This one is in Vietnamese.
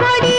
भरी